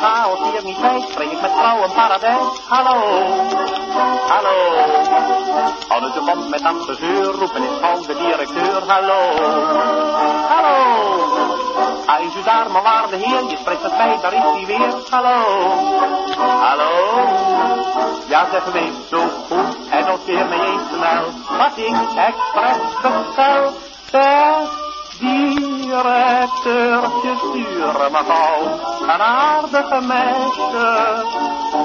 chaos hier niet bij, spring ik met vrouwen paradijs. Hallo, hallo. Houden ze band met dat roepen is van de directeur. Hallo, hallo. Hij is u daar, mijn waarde heer, je spreekt met mij, daar is hij weer. Hallo, hallo. Ja, zeg me zo goed en noteer me eens snel wat ik expres bestel. Per directeurtje sturen me gauw een aardige meisje.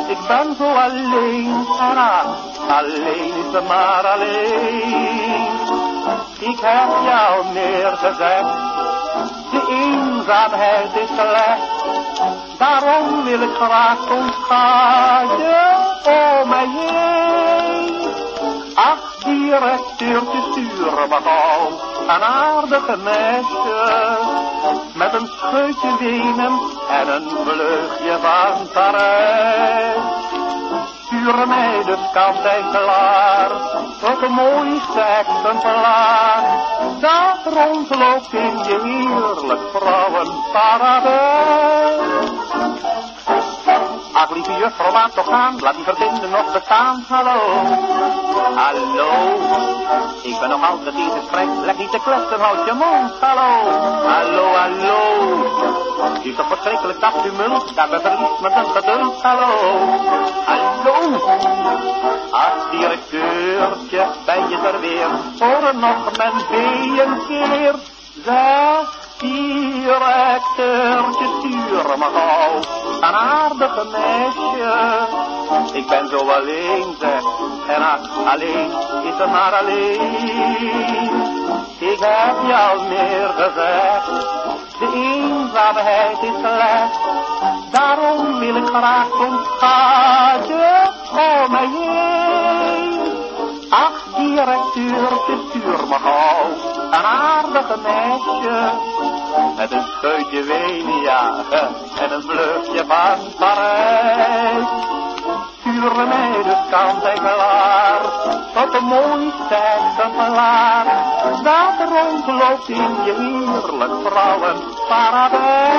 Ik ben zo alleen en ach, alleen is ze maar alleen. Ik heb jou meer gezegd, de eenzaamheid is slecht. Daarom wil ik graag ga je om mij. Directeurtje, stuur me gauw een aardige meisje. Met een scheutje wenen en een vleugje van Parijs. Stuur mij dus kant en klaar, het mooiste exemplaar. Dat rondloopt in je heerlijk vrouwenparadijs. Ach, lieve juffrouw, laat toch gaan, laat die verbinden nog bestaan. Hallo, hallo, ik ben nog altijd in gesprek, leg niet te kletsen, houd je mond. Hallo, hallo, hallo, het is toch verschrikkelijk dat tumult, dat verliest met een geduld. Hallo, hallo, ach, directeurtje, ben je er weer, voor nog mijn een keer. Zeg, stuur me gauw een aardige meisje. Ik ben zo alleen, zeg, en ach, alleen is het maar alleen. Ik heb je meer gezegd, de eenzaamheid is slecht. Daarom wil ik graag een directeurtje, stuur me een aardige meisje. Met een scheutje wenia en een vluchtje van Parijs. Stuur mij dus kant en klaar, tot de mooiste exemplaar. Dat rondloopt in je heerlijk vrouwenparadijs.